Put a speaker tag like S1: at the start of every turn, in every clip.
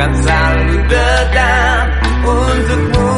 S1: Kan selalu tetap untukmu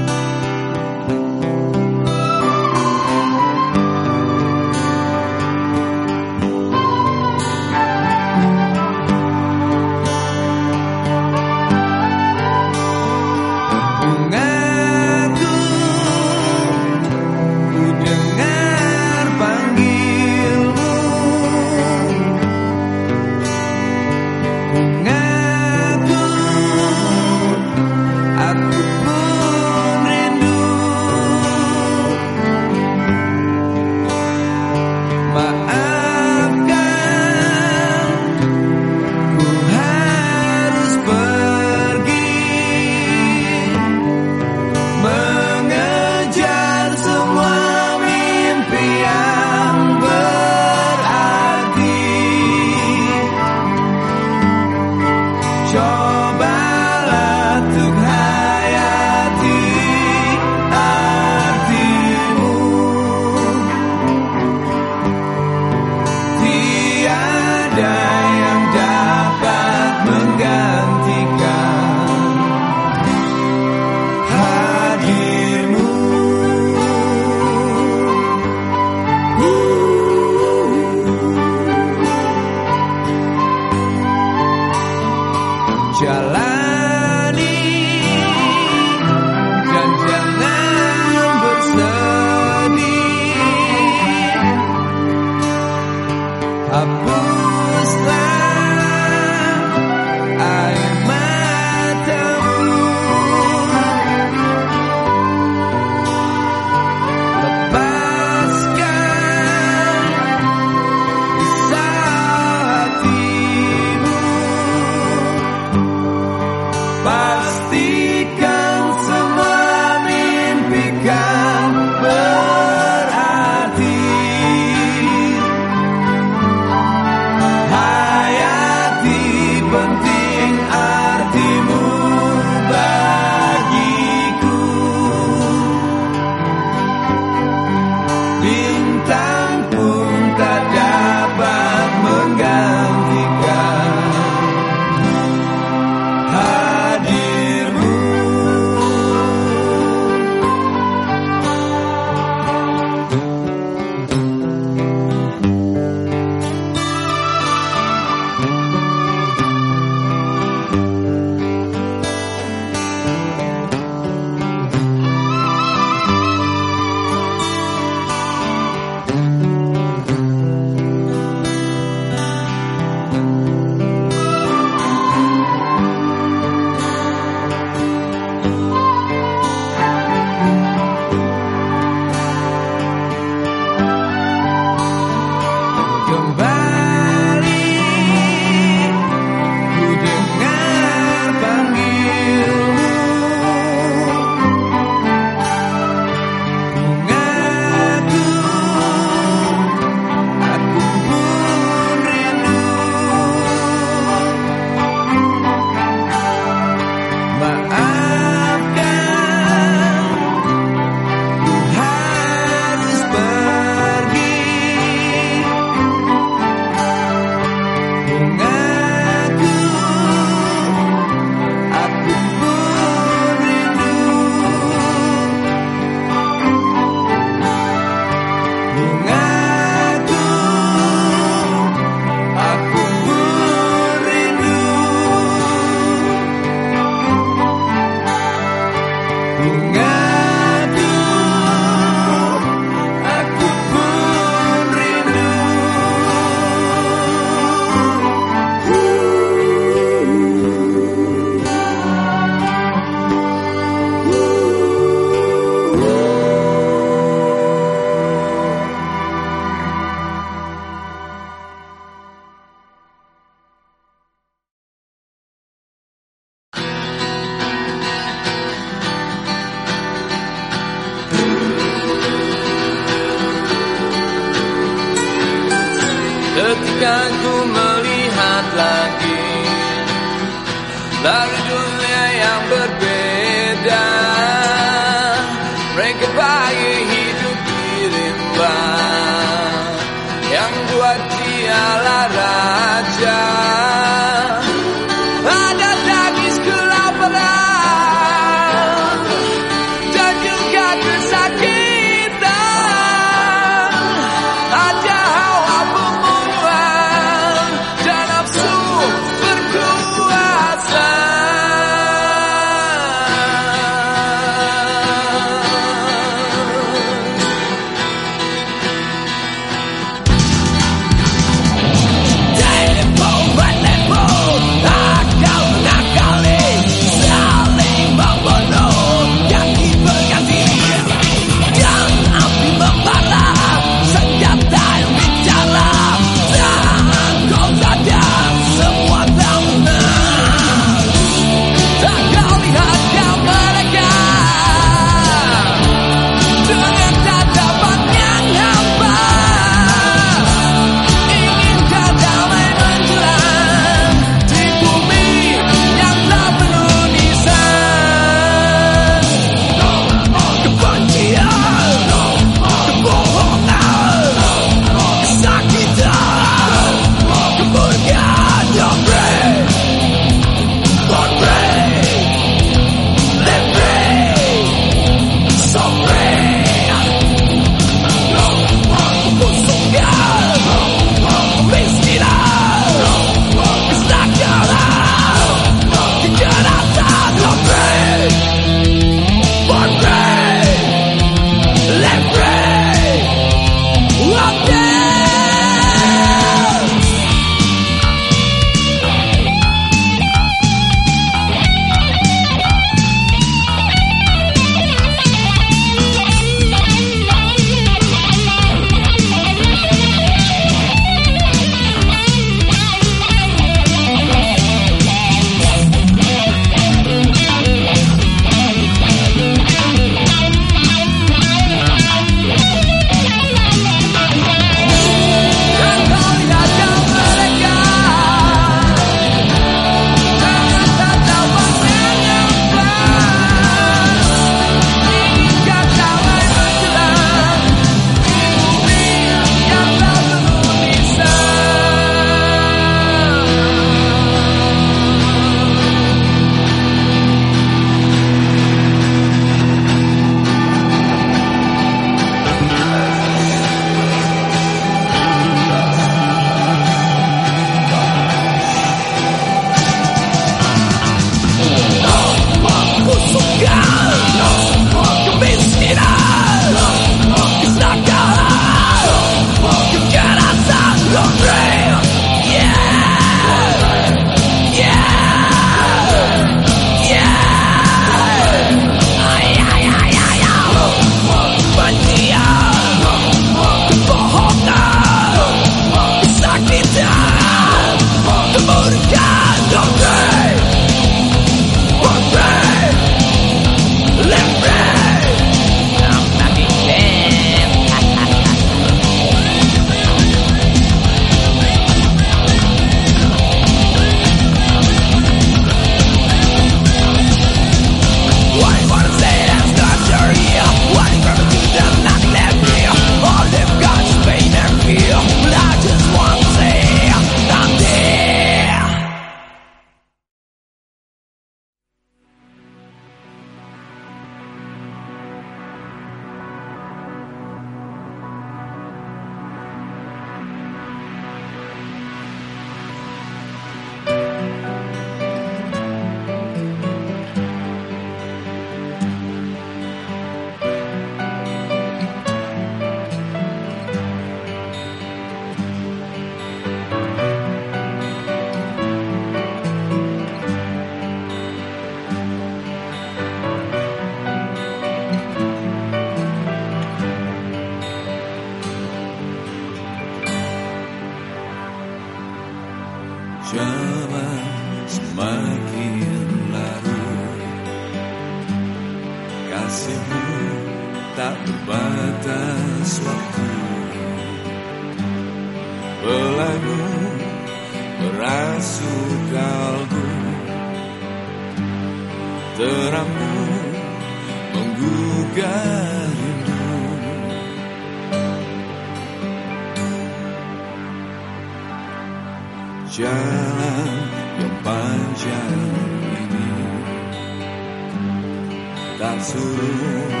S1: dan suruh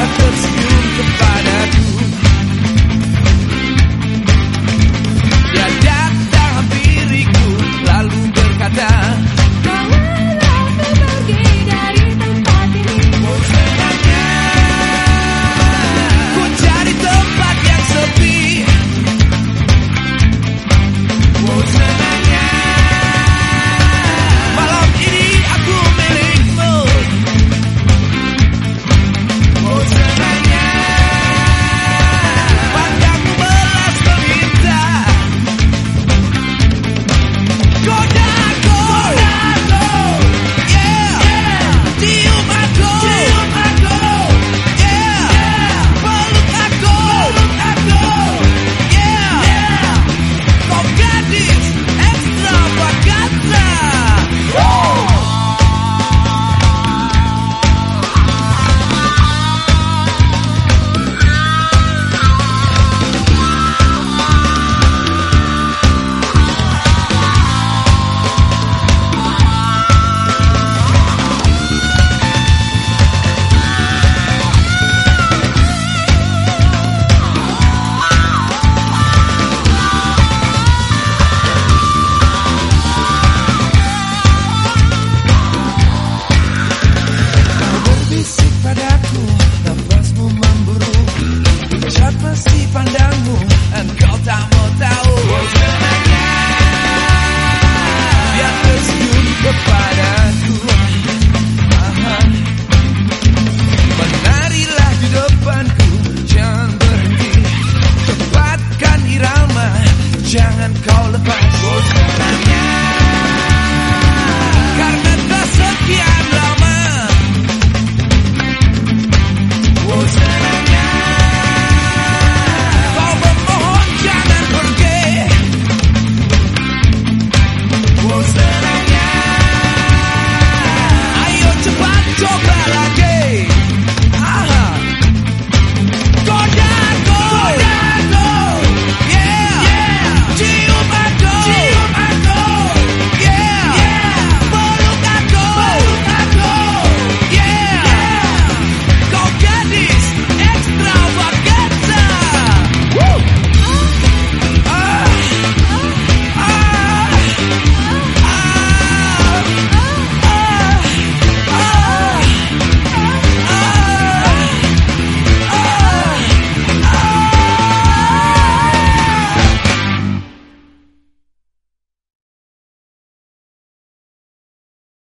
S1: That's it.